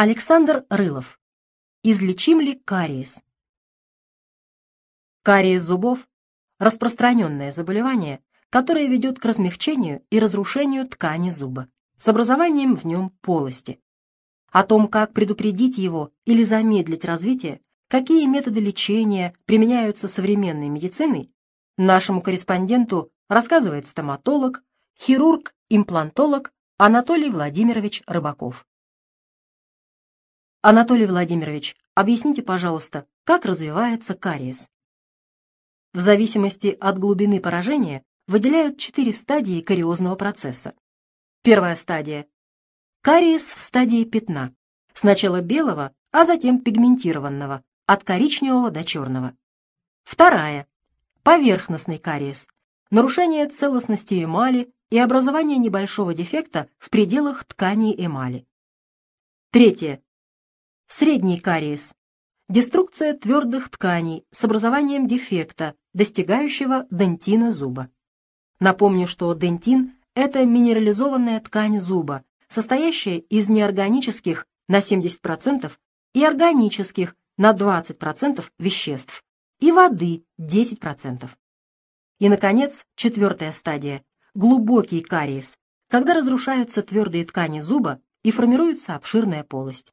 Александр Рылов. Излечим ли кариес? Кариес зубов – распространенное заболевание, которое ведет к размягчению и разрушению ткани зуба с образованием в нем полости. О том, как предупредить его или замедлить развитие, какие методы лечения применяются современной медициной, нашему корреспонденту рассказывает стоматолог, хирург-имплантолог Анатолий Владимирович Рыбаков. Анатолий Владимирович, объясните, пожалуйста, как развивается кариес? В зависимости от глубины поражения выделяют четыре стадии кариозного процесса. Первая стадия. Кариес в стадии пятна. Сначала белого, а затем пигментированного, от коричневого до черного. Вторая. Поверхностный кариес. Нарушение целостности эмали и образование небольшого дефекта в пределах тканей эмали. Третье. Средний кариес. Деструкция твердых тканей с образованием дефекта, достигающего дентина зуба. Напомню, что дентин – это минерализованная ткань зуба, состоящая из неорганических на 70% и органических на 20% веществ и воды 10%. И, наконец, четвертая стадия – глубокий кариес, когда разрушаются твердые ткани зуба и формируется обширная полость.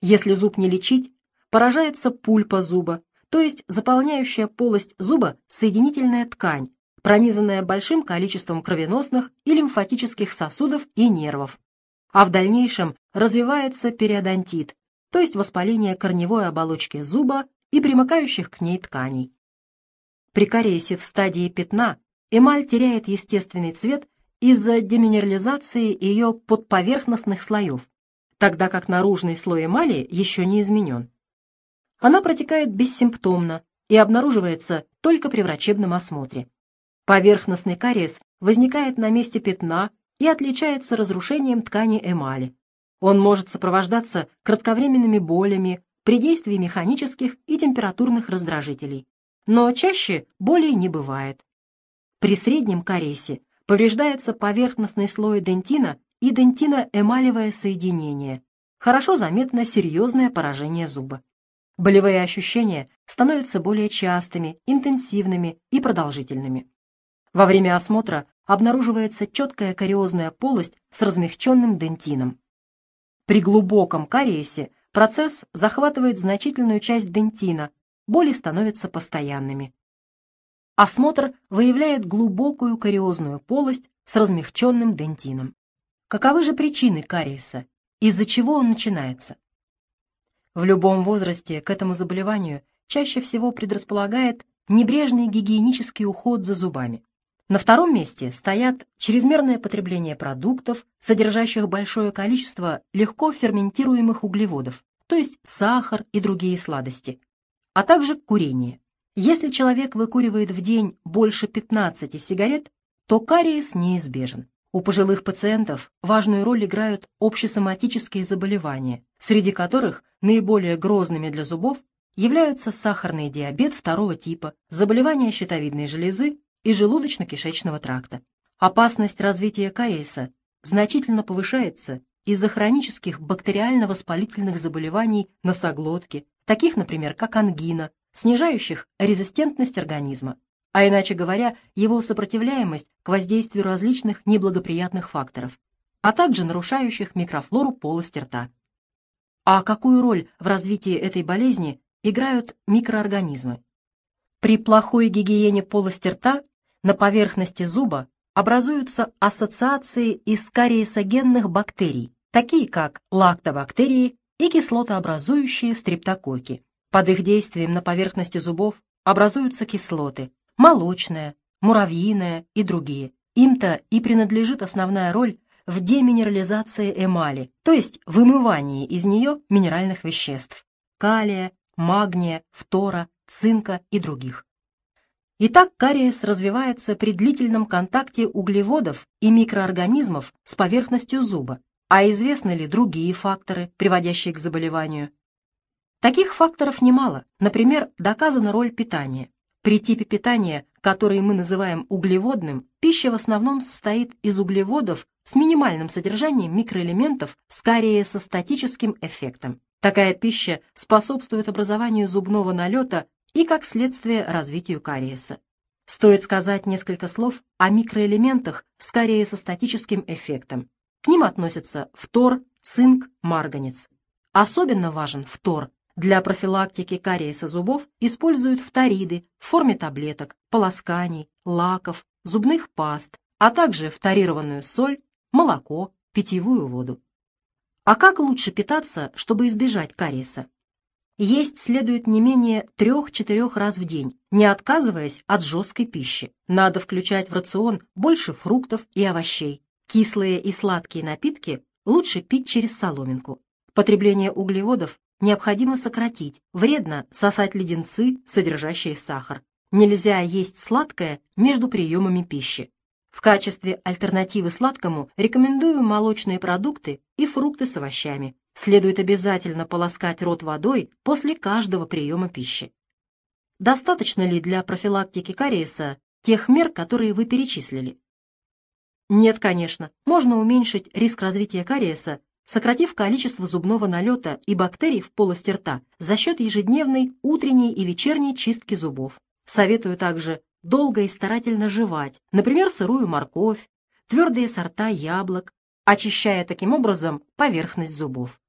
Если зуб не лечить, поражается пульпа зуба, то есть заполняющая полость зуба соединительная ткань, пронизанная большим количеством кровеносных и лимфатических сосудов и нервов. А в дальнейшем развивается периодонтит, то есть воспаление корневой оболочки зуба и примыкающих к ней тканей. При кариесе в стадии пятна эмаль теряет естественный цвет из-за деминерализации ее подповерхностных слоев, тогда как наружный слой эмали еще не изменен. Она протекает бессимптомно и обнаруживается только при врачебном осмотре. Поверхностный кариес возникает на месте пятна и отличается разрушением ткани эмали. Он может сопровождаться кратковременными болями при действии механических и температурных раздражителей, но чаще болей не бывает. При среднем кариесе повреждается поверхностный слой дентина и дентино-эмалевое соединение. Хорошо заметно серьезное поражение зуба. Болевые ощущения становятся более частыми, интенсивными и продолжительными. Во время осмотра обнаруживается четкая кариозная полость с размягченным дентином. При глубоком кариесе процесс захватывает значительную часть дентина, боли становятся постоянными. Осмотр выявляет глубокую кариозную полость с размягченным дентином. Каковы же причины кариеса? Из-за чего он начинается? В любом возрасте к этому заболеванию чаще всего предрасполагает небрежный гигиенический уход за зубами. На втором месте стоят чрезмерное потребление продуктов, содержащих большое количество легко ферментируемых углеводов, то есть сахар и другие сладости, а также курение. Если человек выкуривает в день больше 15 сигарет, то кариес неизбежен. У пожилых пациентов важную роль играют общесоматические заболевания, среди которых наиболее грозными для зубов являются сахарный диабет второго типа, заболевания щитовидной железы и желудочно-кишечного тракта. Опасность развития кариеса значительно повышается из-за хронических бактериально-воспалительных заболеваний носоглотки, таких, например, как ангина, снижающих резистентность организма, а иначе говоря, его сопротивляемость к воздействию различных неблагоприятных факторов, а также нарушающих микрофлору полости рта. А какую роль в развитии этой болезни играют микроорганизмы? При плохой гигиене полости рта на поверхности зуба образуются ассоциации из кариесогенных бактерий, такие как лактобактерии и кислотообразующие стрептококи. Под их действием на поверхности зубов образуются кислоты, молочная, муравьиная и другие. Им-то и принадлежит основная роль в деминерализации эмали, то есть вымывании из нее минеральных веществ – калия, магния, фтора, цинка и других. Итак, кариес развивается при длительном контакте углеводов и микроорганизмов с поверхностью зуба. А известны ли другие факторы, приводящие к заболеванию? Таких факторов немало. Например, доказана роль питания. При типе питания, который мы называем углеводным, пища в основном состоит из углеводов с минимальным содержанием микроэлементов с кариесостатическим эффектом. Такая пища способствует образованию зубного налета и, как следствие, развитию кариеса. Стоит сказать несколько слов о микроэлементах с кариесостатическим эффектом. К ним относятся фтор, цинк, марганец. Особенно важен фтор. Для профилактики кариеса зубов используют фториды в форме таблеток, полосканий, лаков, зубных паст, а также фторированную соль, молоко, питьевую воду. А как лучше питаться, чтобы избежать кариеса? Есть следует не менее 3-4 раз в день, не отказываясь от жесткой пищи. Надо включать в рацион больше фруктов и овощей. Кислые и сладкие напитки лучше пить через соломинку. Потребление углеводов необходимо сократить. Вредно сосать леденцы, содержащие сахар. Нельзя есть сладкое между приемами пищи. В качестве альтернативы сладкому рекомендую молочные продукты и фрукты с овощами. Следует обязательно полоскать рот водой после каждого приема пищи. Достаточно ли для профилактики кариеса тех мер, которые вы перечислили? Нет, конечно. Можно уменьшить риск развития кариеса, сократив количество зубного налета и бактерий в полости рта за счет ежедневной утренней и вечерней чистки зубов. Советую также долго и старательно жевать, например, сырую морковь, твердые сорта яблок, очищая таким образом поверхность зубов.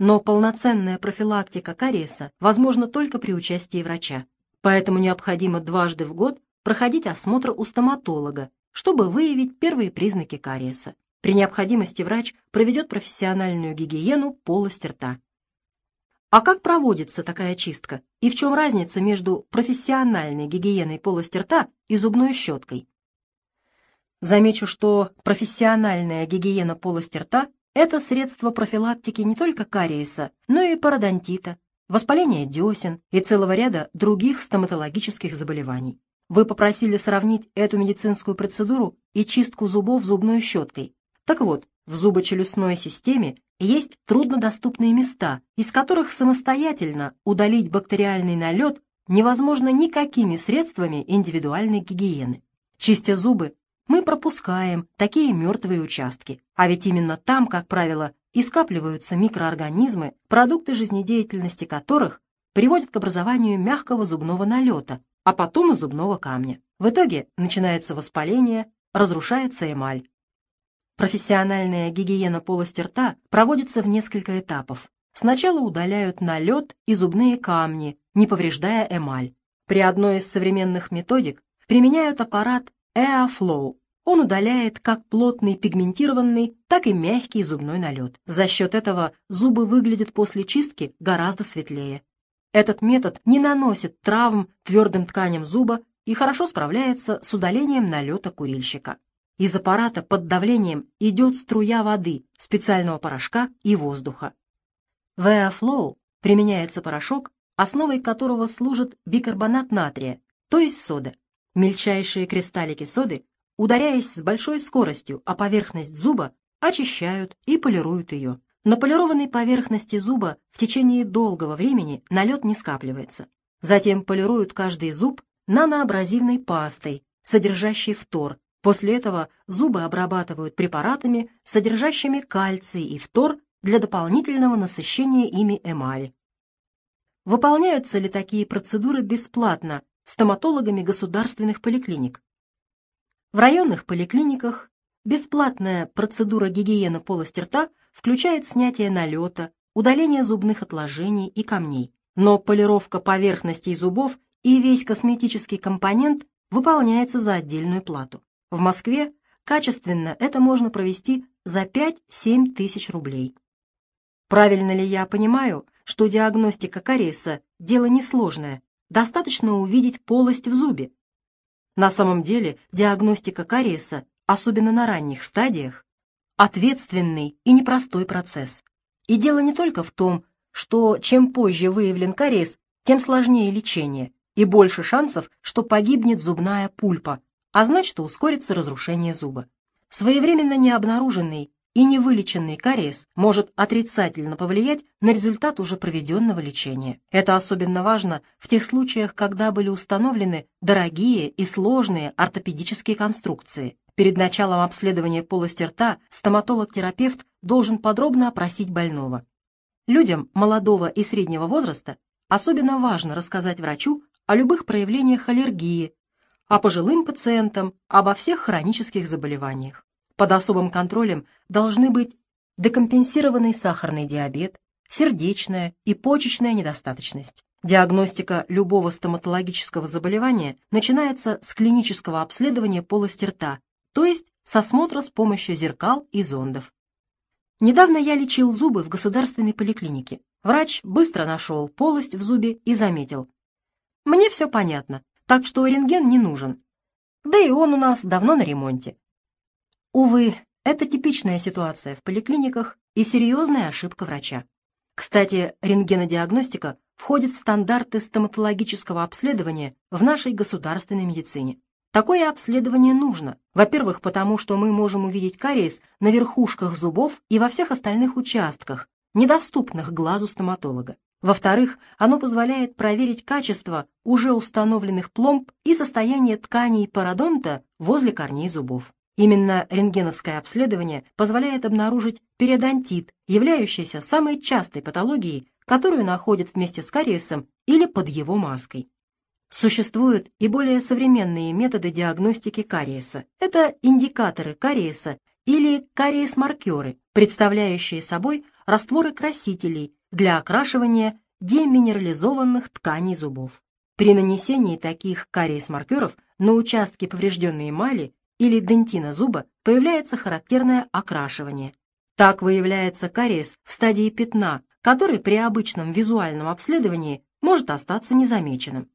Но полноценная профилактика кариеса возможна только при участии врача, поэтому необходимо дважды в год проходить осмотр у стоматолога, чтобы выявить первые признаки кариеса. При необходимости врач проведет профессиональную гигиену полости рта. А как проводится такая чистка? И в чем разница между профессиональной гигиеной полости рта и зубной щеткой? Замечу, что профессиональная гигиена полости рта – это средство профилактики не только кариеса, но и пародонтита, воспаления десен и целого ряда других стоматологических заболеваний. Вы попросили сравнить эту медицинскую процедуру и чистку зубов зубной щеткой. Так вот, в зубочелюстной системе есть труднодоступные места, из которых самостоятельно удалить бактериальный налет невозможно никакими средствами индивидуальной гигиены. Чистя зубы, мы пропускаем такие мертвые участки, а ведь именно там, как правило, и скапливаются микроорганизмы, продукты жизнедеятельности которых приводят к образованию мягкого зубного налета, а потом и зубного камня. В итоге начинается воспаление, разрушается эмаль, Профессиональная гигиена полости рта проводится в несколько этапов. Сначала удаляют налет и зубные камни, не повреждая эмаль. При одной из современных методик применяют аппарат EaFlow. Он удаляет как плотный пигментированный, так и мягкий зубной налет. За счет этого зубы выглядят после чистки гораздо светлее. Этот метод не наносит травм твердым тканям зуба и хорошо справляется с удалением налета курильщика. Из аппарата под давлением идет струя воды, специального порошка и воздуха. В Airflow применяется порошок, основой которого служит бикарбонат натрия, то есть сода. Мельчайшие кристаллики соды, ударяясь с большой скоростью о поверхность зуба, очищают и полируют ее. На полированной поверхности зуба в течение долгого времени налет не скапливается. Затем полируют каждый зуб наноабразивной пастой, содержащей фтор, После этого зубы обрабатывают препаратами, содержащими кальций и фтор для дополнительного насыщения ими эмали. Выполняются ли такие процедуры бесплатно стоматологами государственных поликлиник? В районных поликлиниках бесплатная процедура гигиены полости рта включает снятие налета, удаление зубных отложений и камней. Но полировка поверхностей зубов и весь косметический компонент выполняется за отдельную плату. В Москве качественно это можно провести за 5-7 тысяч рублей. Правильно ли я понимаю, что диагностика кариеса – дело несложное, достаточно увидеть полость в зубе? На самом деле диагностика кариеса, особенно на ранних стадиях, ответственный и непростой процесс. И дело не только в том, что чем позже выявлен кариес, тем сложнее лечение и больше шансов, что погибнет зубная пульпа, а значит ускорится разрушение зуба. Своевременно не обнаруженный и невылеченный кариес может отрицательно повлиять на результат уже проведенного лечения. Это особенно важно в тех случаях, когда были установлены дорогие и сложные ортопедические конструкции. Перед началом обследования полости рта стоматолог-терапевт должен подробно опросить больного. Людям молодого и среднего возраста особенно важно рассказать врачу о любых проявлениях аллергии, а пожилым пациентам обо всех хронических заболеваниях. Под особым контролем должны быть декомпенсированный сахарный диабет, сердечная и почечная недостаточность. Диагностика любого стоматологического заболевания начинается с клинического обследования полости рта, то есть с осмотра с помощью зеркал и зондов. Недавно я лечил зубы в государственной поликлинике. Врач быстро нашел полость в зубе и заметил. Мне все понятно, так что рентген не нужен. Да и он у нас давно на ремонте. Увы, это типичная ситуация в поликлиниках и серьезная ошибка врача. Кстати, рентгенодиагностика входит в стандарты стоматологического обследования в нашей государственной медицине. Такое обследование нужно. Во-первых, потому что мы можем увидеть кариес на верхушках зубов и во всех остальных участках, недоступных глазу стоматолога. Во-вторых, оно позволяет проверить качество уже установленных пломб и состояние тканей пародонта возле корней зубов. Именно рентгеновское обследование позволяет обнаружить периодонтит, являющийся самой частой патологией, которую находят вместе с кариесом или под его маской. Существуют и более современные методы диагностики кариеса. Это индикаторы кариеса или кариес-маркеры, представляющие собой растворы красителей для окрашивания деминерализованных тканей зубов. При нанесении таких кариес-маркеров на участки поврежденной эмали или дентина зуба появляется характерное окрашивание. Так выявляется кариес в стадии пятна, который при обычном визуальном обследовании может остаться незамеченным.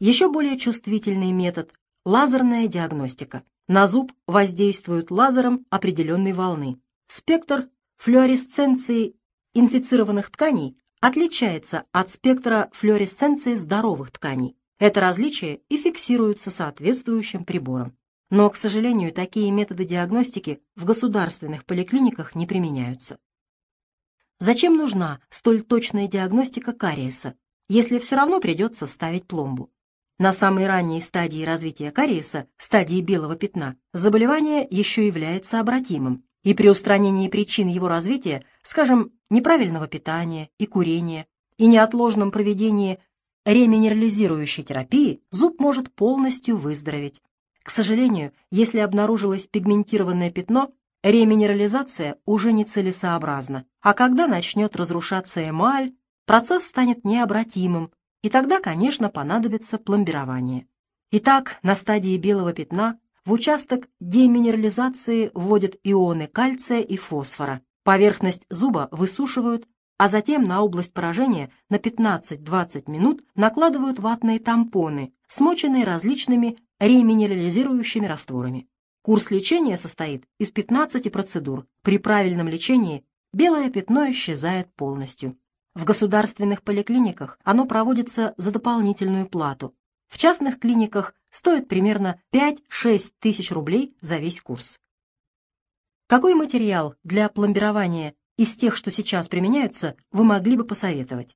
Еще более чувствительный метод – лазерная диагностика. На зуб воздействуют лазером определенной волны. Спектр флуоресценции инфицированных тканей отличается от спектра флуоресценции здоровых тканей. Это различие и фиксируется соответствующим прибором. Но, к сожалению, такие методы диагностики в государственных поликлиниках не применяются. Зачем нужна столь точная диагностика кариеса, если все равно придется ставить пломбу? На самой ранней стадии развития кариеса, стадии белого пятна, заболевание еще является обратимым, и при устранении причин его развития, скажем, неправильного питания и курения, и неотложном проведении реминерализирующей терапии, зуб может полностью выздороветь. К сожалению, если обнаружилось пигментированное пятно, реминерализация уже нецелесообразна, а когда начнет разрушаться эмаль, процесс станет необратимым, и тогда, конечно, понадобится пломбирование. Итак, на стадии белого пятна в участок деминерализации вводят ионы кальция и фосфора. Поверхность зуба высушивают, а затем на область поражения на 15-20 минут накладывают ватные тампоны, смоченные различными реминерализирующими растворами. Курс лечения состоит из 15 процедур. При правильном лечении белое пятно исчезает полностью. В государственных поликлиниках оно проводится за дополнительную плату. В частных клиниках стоит примерно 5-6 тысяч рублей за весь курс. Какой материал для пломбирования из тех, что сейчас применяются, вы могли бы посоветовать?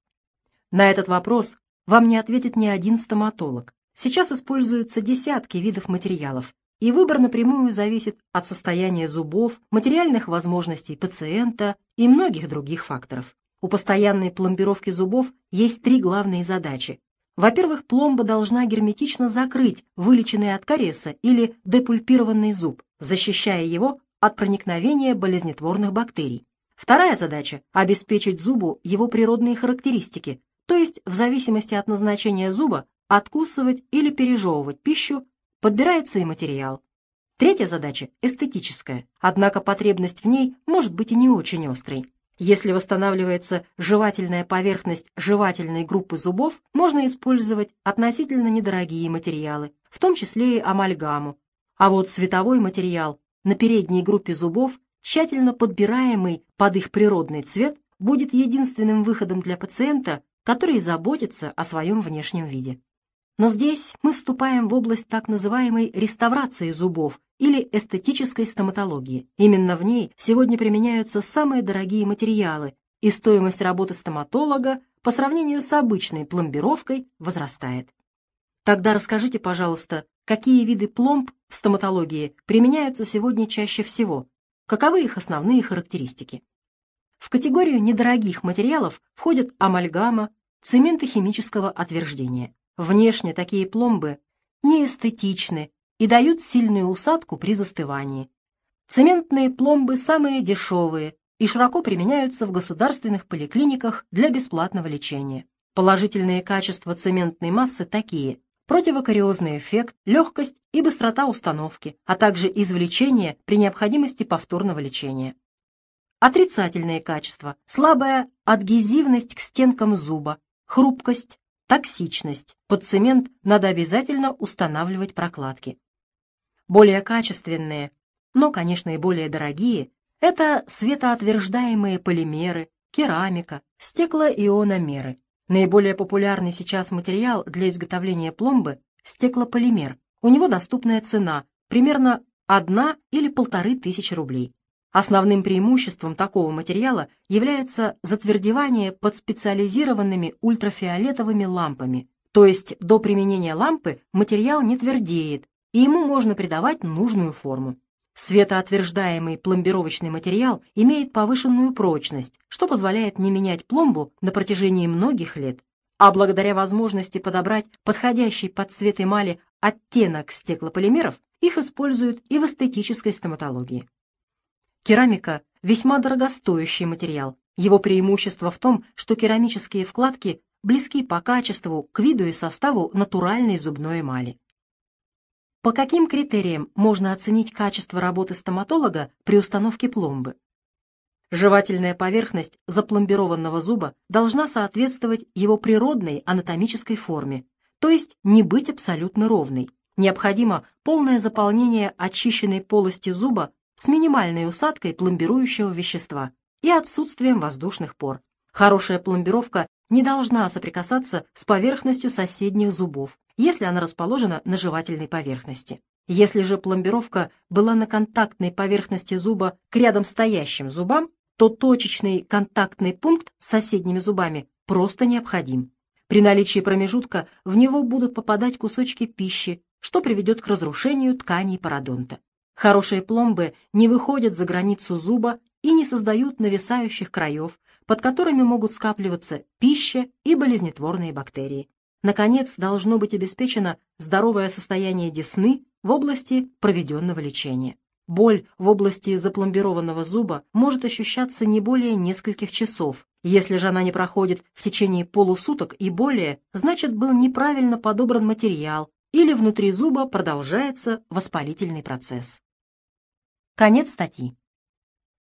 На этот вопрос вам не ответит ни один стоматолог. Сейчас используются десятки видов материалов, и выбор напрямую зависит от состояния зубов, материальных возможностей пациента и многих других факторов. У постоянной пломбировки зубов есть три главные задачи. Во-первых, пломба должна герметично закрыть вылеченный от кариеса или депульпированный зуб, защищая его от проникновения болезнетворных бактерий. Вторая задача – обеспечить зубу его природные характеристики, то есть в зависимости от назначения зуба откусывать или пережевывать пищу, подбирается и материал. Третья задача – эстетическая, однако потребность в ней может быть и не очень острой. Если восстанавливается жевательная поверхность жевательной группы зубов, можно использовать относительно недорогие материалы, в том числе и амальгаму. А вот световой материал на передней группе зубов, тщательно подбираемый под их природный цвет, будет единственным выходом для пациента, который заботится о своем внешнем виде. Но здесь мы вступаем в область так называемой реставрации зубов или эстетической стоматологии. Именно в ней сегодня применяются самые дорогие материалы, и стоимость работы стоматолога по сравнению с обычной пломбировкой возрастает. Тогда расскажите, пожалуйста, какие виды пломб в стоматологии применяются сегодня чаще всего, каковы их основные характеристики. В категорию недорогих материалов входят амальгама, цементы химического отверждения. Внешне такие пломбы неэстетичны и дают сильную усадку при застывании. Цементные пломбы самые дешевые и широко применяются в государственных поликлиниках для бесплатного лечения. Положительные качества цементной массы такие – противокариозный эффект, легкость и быстрота установки, а также извлечение при необходимости повторного лечения. Отрицательные качества – слабая адгезивность к стенкам зуба, хрупкость, Токсичность. Под цемент надо обязательно устанавливать прокладки. Более качественные, но, конечно, и более дорогие, это светоотверждаемые полимеры, керамика, стеклоиономеры. Наиболее популярный сейчас материал для изготовления пломбы – стеклополимер. У него доступная цена – примерно одна или полторы тысячи рублей. Основным преимуществом такого материала является затвердевание под специализированными ультрафиолетовыми лампами, то есть до применения лампы материал не твердеет, и ему можно придавать нужную форму. Светоотверждаемый пломбировочный материал имеет повышенную прочность, что позволяет не менять пломбу на протяжении многих лет, а благодаря возможности подобрать подходящий под цвет эмали оттенок стеклополимеров, их используют и в эстетической стоматологии. Керамика – весьма дорогостоящий материал. Его преимущество в том, что керамические вкладки близки по качеству, к виду и составу натуральной зубной эмали. По каким критериям можно оценить качество работы стоматолога при установке пломбы? Жевательная поверхность запломбированного зуба должна соответствовать его природной анатомической форме, то есть не быть абсолютно ровной. Необходимо полное заполнение очищенной полости зуба с минимальной усадкой пломбирующего вещества и отсутствием воздушных пор. Хорошая пломбировка не должна соприкасаться с поверхностью соседних зубов, если она расположена на жевательной поверхности. Если же пломбировка была на контактной поверхности зуба к рядом стоящим зубам, то точечный контактный пункт с соседними зубами просто необходим. При наличии промежутка в него будут попадать кусочки пищи, что приведет к разрушению тканей пародонта. Хорошие пломбы не выходят за границу зуба и не создают нависающих краев, под которыми могут скапливаться пища и болезнетворные бактерии. Наконец, должно быть обеспечено здоровое состояние десны в области проведенного лечения. Боль в области запломбированного зуба может ощущаться не более нескольких часов. Если же она не проходит в течение полусуток и более, значит был неправильно подобран материал или внутри зуба продолжается воспалительный процесс. Конец статьи.